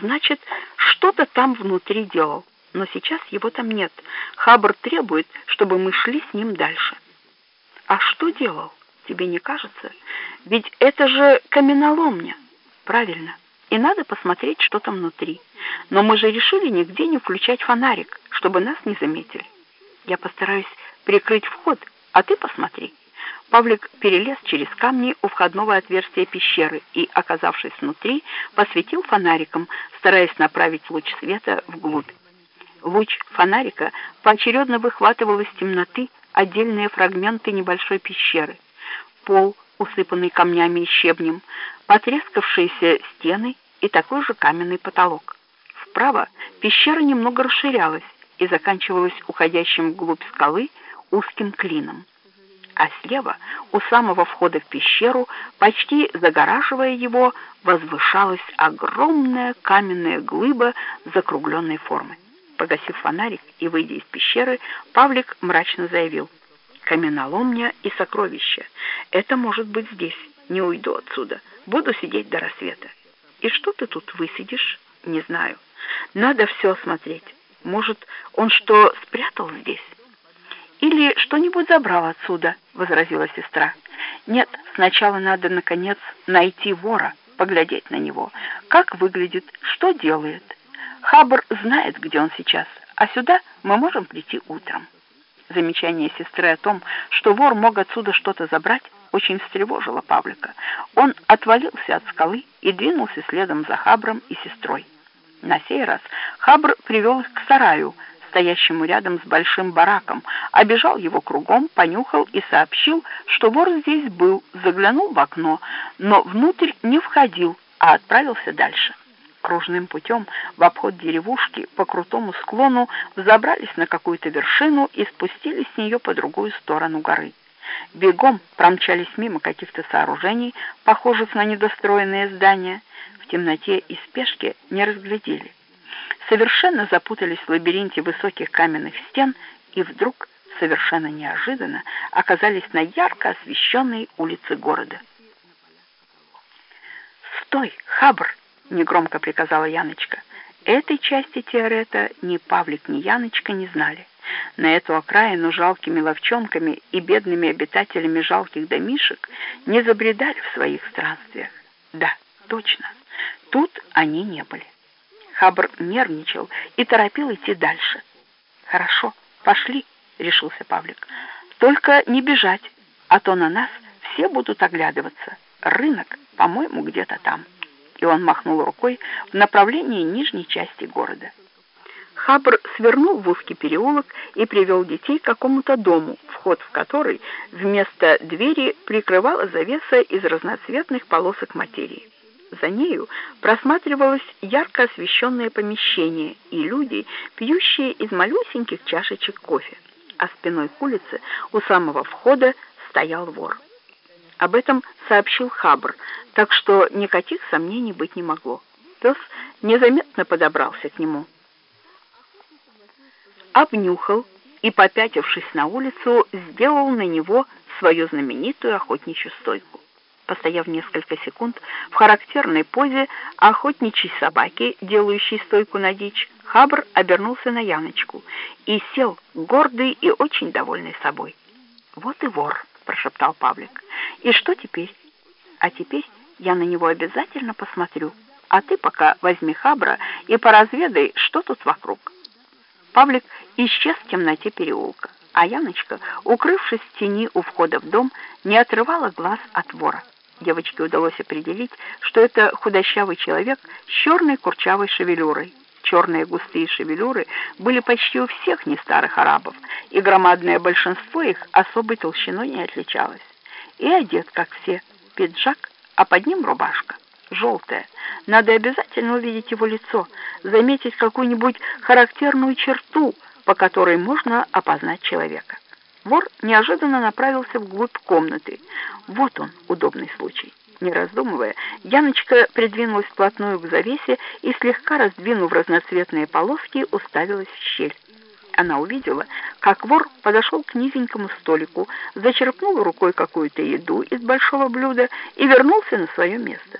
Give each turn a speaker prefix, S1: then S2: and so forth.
S1: Значит, что-то там внутри делал, но сейчас его там нет. Хабр требует, чтобы мы шли с ним дальше. А что делал? Тебе не кажется? Ведь это же каменоломня. Правильно. И надо посмотреть, что там внутри. Но мы же решили нигде не включать фонарик, чтобы нас не заметили. Я постараюсь прикрыть вход, а ты посмотри. Павлик перелез через камни у входного отверстия пещеры и, оказавшись внутри, посветил фонариком, стараясь направить луч света вглубь. Луч фонарика поочередно выхватывал из темноты отдельные фрагменты небольшой пещеры. Пол, усыпанный камнями и щебнем, потрескавшиеся стены и такой же каменный потолок. Вправо пещера немного расширялась и заканчивалась уходящим вглубь скалы узким клином а слева, у самого входа в пещеру, почти загораживая его, возвышалась огромная каменная глыба закругленной формы. Погасив фонарик и выйдя из пещеры, Павлик мрачно заявил, «Каменоломня и сокровища. Это может быть здесь. Не уйду отсюда. Буду сидеть до рассвета». «И что ты тут высидишь?» «Не знаю. Надо все осмотреть. Может, он что, спрятал здесь?» «Или что-нибудь забрал отсюда», — возразила сестра. «Нет, сначала надо, наконец, найти вора, поглядеть на него. Как выглядит, что делает. Хабр знает, где он сейчас, а сюда мы можем прийти утром». Замечание сестры о том, что вор мог отсюда что-то забрать, очень встревожило Павлика. Он отвалился от скалы и двинулся следом за Хабром и сестрой. На сей раз Хабр привел их к сараю, стоящему рядом с большим бараком, обежал его кругом, понюхал и сообщил, что вор здесь был, заглянул в окно, но внутрь не входил, а отправился дальше. Кружным путем в обход деревушки по крутому склону взобрались на какую-то вершину и спустились с нее по другую сторону горы. Бегом промчались мимо каких-то сооружений, похожих на недостроенные здания. В темноте и спешке не разглядели совершенно запутались в лабиринте высоких каменных стен и вдруг, совершенно неожиданно, оказались на ярко освещенной улице города. «Стой, Хабр!» — негромко приказала Яночка. Этой части Теорета ни Павлик, ни Яночка не знали. На эту окраину жалкими ловчонками и бедными обитателями жалких домишек не забредали в своих странствиях. Да, точно, тут они не были. Хабр нервничал и торопил идти дальше. «Хорошо, пошли», — решился Павлик. «Только не бежать, а то на нас все будут оглядываться. Рынок, по-моему, где-то там». И он махнул рукой в направлении нижней части города. Хабр свернул в узкий переулок и привел детей к какому-то дому, вход в который вместо двери прикрывала завеса из разноцветных полосок материи. За нею просматривалось ярко освещенное помещение и люди, пьющие из малюсеньких чашечек кофе, а спиной к улице у самого входа стоял вор. Об этом сообщил Хабр, так что никаких сомнений быть не могло. Пес незаметно подобрался к нему. Обнюхал и, попятившись на улицу, сделал на него свою знаменитую охотничью стойку. Постояв несколько секунд в характерной позе охотничьей собаки, делающей стойку на дичь, Хабр обернулся на Яночку и сел, гордый и очень довольный собой. «Вот и вор», — прошептал Павлик. «И что теперь?» «А теперь я на него обязательно посмотрю, а ты пока возьми Хабра и поразведай, что тут вокруг». Павлик исчез в темноте переулка, а Яночка, укрывшись в тени у входа в дом, не отрывала глаз от вора. Девочке удалось определить, что это худощавый человек с черной курчавой шевелюрой. Черные густые шевелюры были почти у всех нестарых арабов, и громадное большинство их особой толщиной не отличалось. И одет, как все, пиджак, а под ним рубашка, желтая. Надо обязательно увидеть его лицо, заметить какую-нибудь характерную черту, по которой можно опознать человека. Вор неожиданно направился вглубь комнаты. Вот он, удобный случай. Не раздумывая, Яночка придвинулась вплотную к завесе и, слегка раздвинув разноцветные полоски, уставилась в щель. Она увидела, как вор подошел к низенькому столику, зачерпнул рукой какую-то еду из большого блюда и вернулся на свое место.